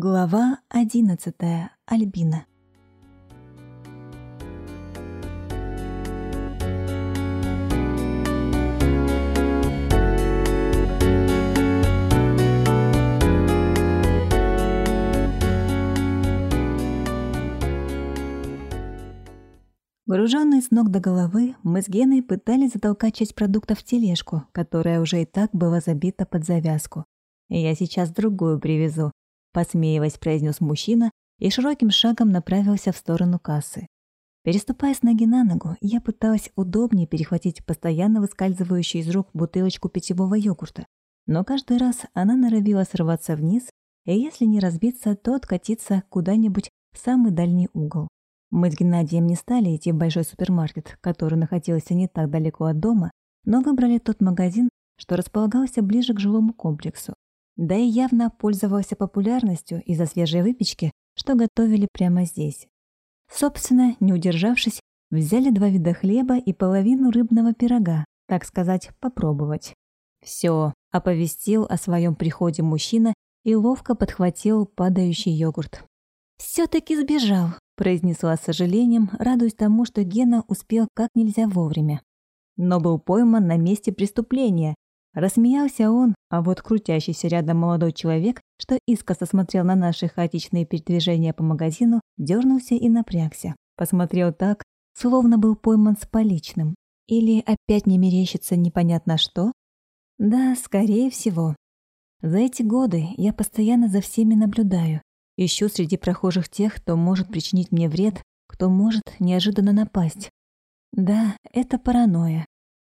Глава 11. Альбина. Вооруженные с ног до головы, мы с Геной пытались затолкать часть продуктов в тележку, которая уже и так была забита под завязку. Я сейчас другую привезу, посмеиваясь, произнес мужчина и широким шагом направился в сторону кассы. Переступая с ноги на ногу, я пыталась удобнее перехватить постоянно выскальзывающую из рук бутылочку питьевого йогурта, но каждый раз она норовила срываться вниз, и если не разбиться, то откатиться куда-нибудь в самый дальний угол. Мы с Геннадием не стали идти в большой супермаркет, который находился не так далеко от дома, но выбрали тот магазин, что располагался ближе к жилому комплексу, да и явно пользовался популярностью из-за свежей выпечки, что готовили прямо здесь. Собственно, не удержавшись, взяли два вида хлеба и половину рыбного пирога, так сказать, попробовать. Все, оповестил о своем приходе мужчина и ловко подхватил падающий йогурт. «Все-таки сбежал», — произнесла с сожалением, радуясь тому, что Гена успел как нельзя вовремя. Но был пойман на месте преступления Рассмеялся он, а вот крутящийся рядом молодой человек, что искоса смотрел на наши хаотичные передвижения по магазину, дернулся и напрягся. Посмотрел так, словно был пойман с поличным. Или опять не мерещится непонятно что? Да, скорее всего. За эти годы я постоянно за всеми наблюдаю. Ищу среди прохожих тех, кто может причинить мне вред, кто может неожиданно напасть. Да, это паранойя.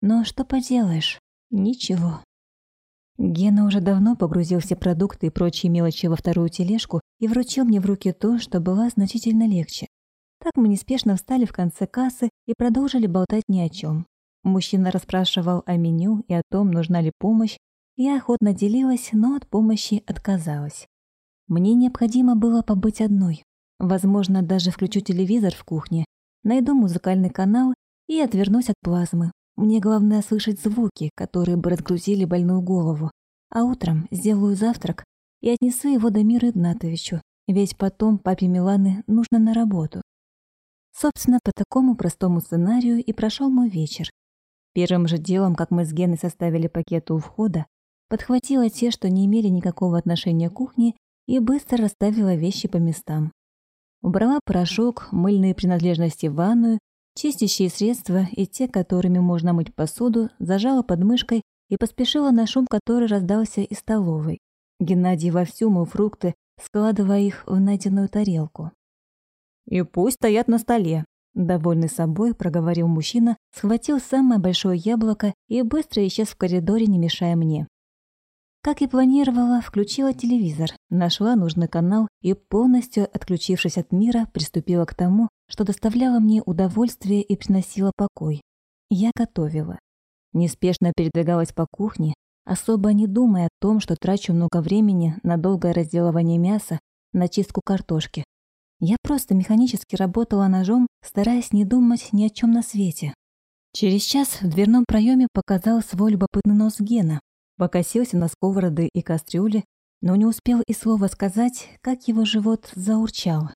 Но что поделаешь? Ничего. Гена уже давно погрузил все продукты и прочие мелочи во вторую тележку и вручил мне в руки то, что было значительно легче. Так мы неспешно встали в конце кассы и продолжили болтать ни о чем. Мужчина расспрашивал о меню и о том, нужна ли помощь. Я охотно делилась, но от помощи отказалась. Мне необходимо было побыть одной. Возможно, даже включу телевизор в кухне, найду музыкальный канал и отвернусь от плазмы. Мне главное слышать звуки, которые бы разгрузили больную голову. А утром сделаю завтрак и отнесу его до Мира Игнатовичу, ведь потом папе Миланы нужно на работу. Собственно, по такому простому сценарию и прошел мой вечер. Первым же делом, как мы с Геной составили пакеты у входа, подхватила те, что не имели никакого отношения к кухне, и быстро расставила вещи по местам. Убрала порошок, мыльные принадлежности в ванную Чистящие средства и те, которыми можно мыть посуду, зажала под мышкой и поспешила на шум, который раздался из столовой. Геннадий вовсю мыл фрукты, складывая их в найденную тарелку. «И пусть стоят на столе», — довольный собой проговорил мужчина, схватил самое большое яблоко и быстро исчез в коридоре, не мешая мне. Как и планировала, включила телевизор, нашла нужный канал и, полностью отключившись от мира, приступила к тому, что доставляло мне удовольствие и приносило покой. Я готовила. Неспешно передвигалась по кухне, особо не думая о том, что трачу много времени на долгое разделывание мяса, на чистку картошки. Я просто механически работала ножом, стараясь не думать ни о чем на свете. Через час в дверном проеме показал свой любопытный нос Гена. Покосился на сковороды и кастрюли, но не успел и слова сказать, как его живот заурчал.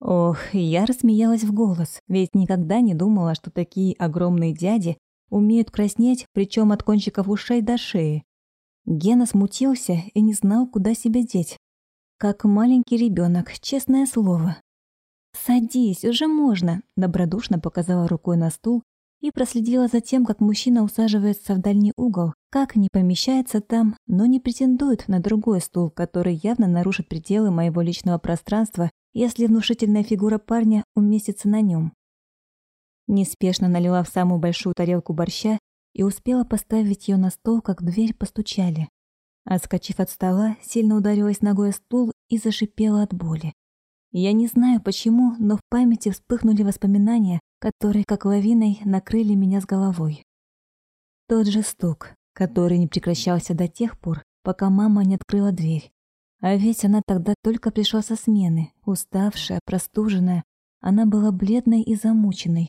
Ох, я рассмеялась в голос, ведь никогда не думала, что такие огромные дяди умеют краснеть, причем от кончиков ушей до шеи. Гена смутился и не знал, куда себя деть. Как маленький ребенок, честное слово. «Садись, уже можно», — добродушно показала рукой на стул и проследила за тем, как мужчина усаживается в дальний угол, как не помещается там, но не претендует на другой стул, который явно нарушит пределы моего личного пространства если внушительная фигура парня уместится на нем. Неспешно налила в самую большую тарелку борща и успела поставить ее на стол, как дверь постучали. Отскочив от стола, сильно ударилась ногой о стул и зашипела от боли. Я не знаю почему, но в памяти вспыхнули воспоминания, которые как лавиной накрыли меня с головой. Тот же стук, который не прекращался до тех пор, пока мама не открыла дверь. А ведь она тогда только пришла со смены, уставшая, простуженная. Она была бледной и замученной.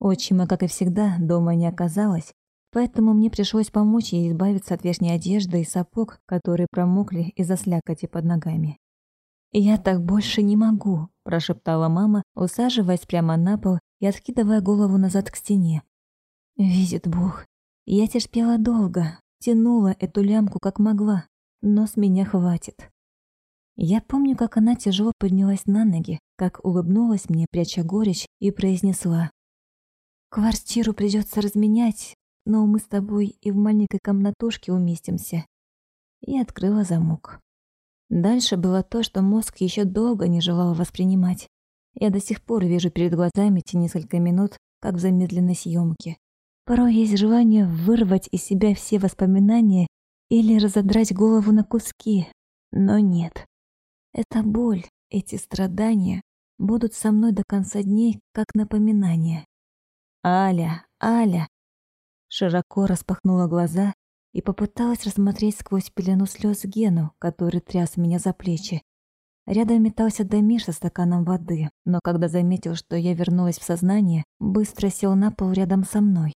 Отчима, как и всегда, дома не оказалось, поэтому мне пришлось помочь ей избавиться от верхней одежды и сапог, которые промокли из-за слякоти под ногами. «Я так больше не могу», – прошептала мама, усаживаясь прямо на пол и откидывая голову назад к стене. «Видит Бог, я терпела долго, тянула эту лямку как могла, но с меня хватит». Я помню, как она тяжело поднялась на ноги, как улыбнулась мне, пряча горечь, и произнесла. «Квартиру придется разменять, но мы с тобой и в маленькой комнатушке уместимся». И открыла замок. Дальше было то, что мозг еще долго не желал воспринимать. Я до сих пор вижу перед глазами те несколько минут, как в замедленной съемке. Порой есть желание вырвать из себя все воспоминания или разодрать голову на куски, но нет. Эта боль, эти страдания будут со мной до конца дней, как напоминание. «Аля, Аля!» Широко распахнула глаза и попыталась рассмотреть сквозь пелену слез Гену, который тряс меня за плечи. Рядом метался Дамир со стаканом воды, но когда заметил, что я вернулась в сознание, быстро сел на пол рядом со мной.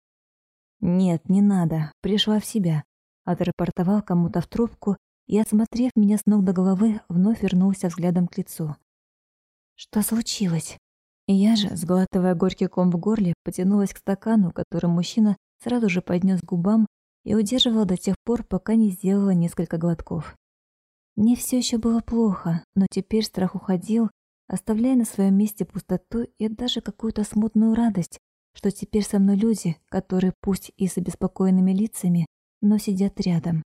«Нет, не надо, пришла в себя», — отрапортовал кому-то в трубку и, осмотрев меня с ног до головы, вновь вернулся взглядом к лицу. «Что случилось?» И я же, сглатывая горький ком в горле, потянулась к стакану, который мужчина сразу же поднес к губам и удерживал до тех пор, пока не сделала несколько глотков. Мне все еще было плохо, но теперь страх уходил, оставляя на своем месте пустоту и даже какую-то смутную радость, что теперь со мной люди, которые пусть и с обеспокоенными лицами, но сидят рядом.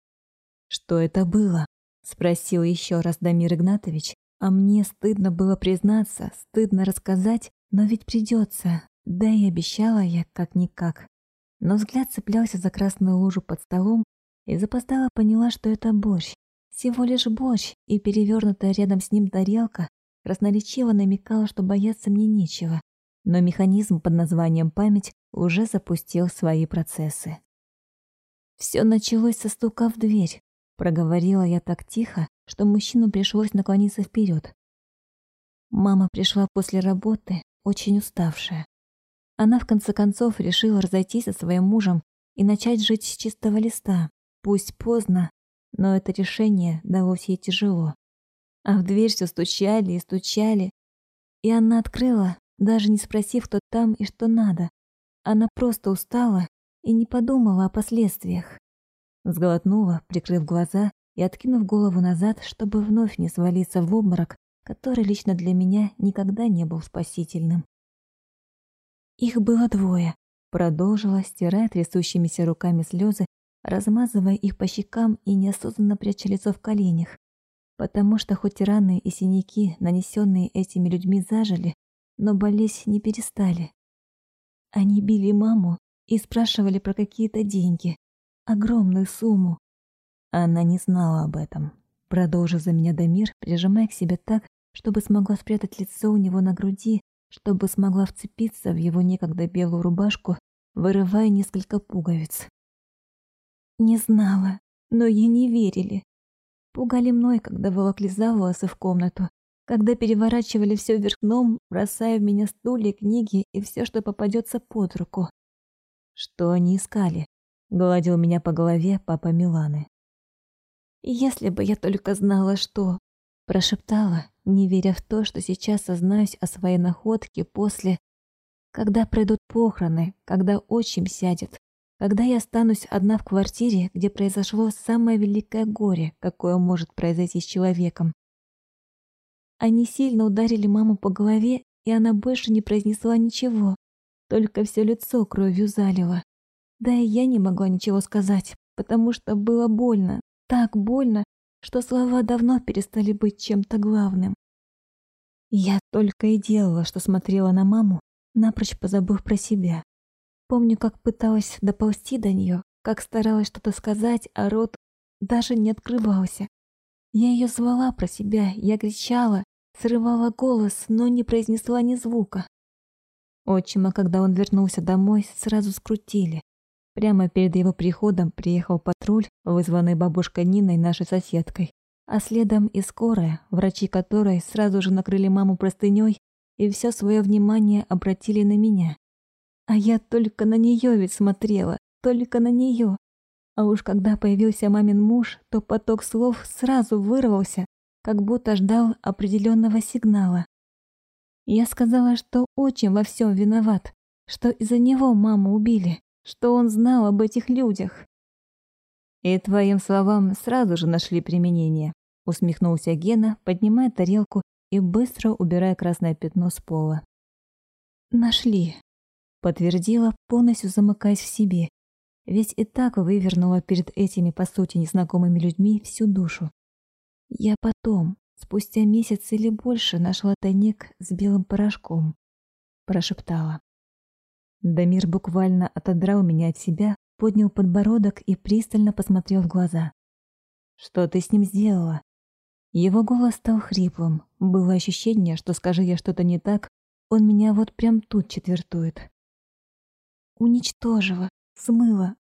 «Что это было?» — спросил еще раз Дамир Игнатович. А мне стыдно было признаться, стыдно рассказать, но ведь придется. Да и обещала я как-никак. Но взгляд цеплялся за красную лужу под столом и запоздала поняла, что это борщ. Всего лишь борщ, и перевернутая рядом с ним тарелка красноречиво намекала, что бояться мне нечего. Но механизм под названием «память» уже запустил свои процессы. Все началось со стука в дверь. Проговорила я так тихо, что мужчину пришлось наклониться вперед. Мама пришла после работы, очень уставшая. Она в конце концов решила разойтись со своим мужем и начать жить с чистого листа. Пусть поздно, но это решение далось ей тяжело. А в дверь все стучали и стучали. И она открыла, даже не спросив, кто там и что надо. Она просто устала и не подумала о последствиях. Сглотнула, прикрыв глаза и откинув голову назад, чтобы вновь не свалиться в обморок, который лично для меня никогда не был спасительным. «Их было двое», — продолжила, стирая трясущимися руками слезы, размазывая их по щекам и неосознанно пряча лицо в коленях. Потому что хоть раны и синяки, нанесенные этими людьми, зажили, но болезнь не перестали. Они били маму и спрашивали про какие-то деньги огромную сумму. Она не знала об этом. Продолжив за меня Дамир, прижимая к себе так, чтобы смогла спрятать лицо у него на груди, чтобы смогла вцепиться в его некогда белую рубашку, вырывая несколько пуговиц. Не знала, но ей не верили. Пугали мной, когда волокли за волосы в комнату, когда переворачивали все вверх дном, бросая в меня стулья, книги и все, что попадется под руку. Что они искали? Гладил меня по голове папа Миланы. «Если бы я только знала, что...» Прошептала, не веря в то, что сейчас сознаюсь о своей находке после... Когда пройдут похороны, когда отчим сядет, когда я останусь одна в квартире, где произошло самое великое горе, какое может произойти с человеком. Они сильно ударили маму по голове, и она больше не произнесла ничего, только все лицо кровью залило. Да и я не могла ничего сказать, потому что было больно, так больно, что слова давно перестали быть чем-то главным. Я только и делала, что смотрела на маму, напрочь позабыв про себя. Помню, как пыталась доползти до нее, как старалась что-то сказать, а рот даже не открывался. Я ее звала про себя, я кричала, срывала голос, но не произнесла ни звука. Отчима, когда он вернулся домой, сразу скрутили. Прямо перед его приходом приехал патруль, вызванный бабушкой Ниной, нашей соседкой. А следом и скорая, врачи которой сразу же накрыли маму простыней и все свое внимание обратили на меня. А я только на нее ведь смотрела, только на нее. А уж когда появился мамин муж, то поток слов сразу вырвался, как будто ждал определенного сигнала. Я сказала, что очень во всем виноват, что из-за него маму убили, что он знал об этих людях. «И твоим словам сразу же нашли применение», — усмехнулся Гена, поднимая тарелку и быстро убирая красное пятно с пола. «Нашли», — подтвердила, полностью замыкаясь в себе, ведь и так вывернула перед этими, по сути, незнакомыми людьми всю душу. Я потом, спустя месяц или больше, нашла тайник с белым порошком, прошептала. Дамир буквально отодрал меня от себя, поднял подбородок и пристально посмотрел в глаза. «Что ты с ним сделала?» Его голос стал хриплым. Было ощущение, что скажи я что-то не так, он меня вот прям тут четвертует. «Уничтожила, смыла».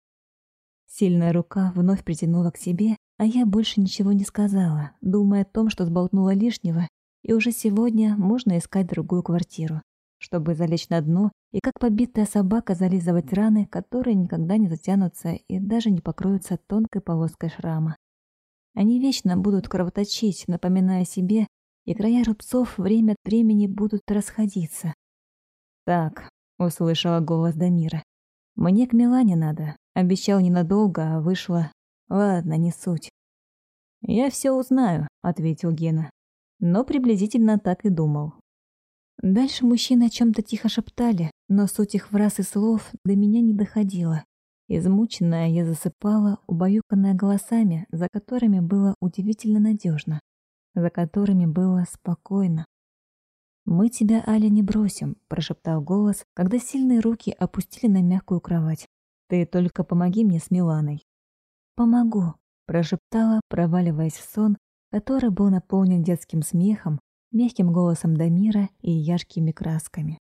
Сильная рука вновь притянула к себе, а я больше ничего не сказала, думая о том, что сболтнула лишнего, и уже сегодня можно искать другую квартиру, чтобы залечь на дно и как побитая собака зализывать раны, которые никогда не затянутся и даже не покроются тонкой полоской шрама. Они вечно будут кровоточить, напоминая себе, и края рубцов время от времени будут расходиться. «Так», — услышала голос Дамира, — «мне к Милане надо. Обещал ненадолго, а вышло. Ладно, не суть». «Я все узнаю», — ответил Гена. Но приблизительно так и думал. Дальше мужчины о чем-то тихо шептали, но суть их фраз и слов до меня не доходила. Измученная я засыпала, убаюканная голосами, за которыми было удивительно надежно, за которыми было спокойно. «Мы тебя, Аля, не бросим», – прошептал голос, когда сильные руки опустили на мягкую кровать. «Ты только помоги мне с Миланой». «Помогу», – прошептала, проваливаясь в сон, который был наполнен детским смехом, мягким голосом Дамира и яркими красками.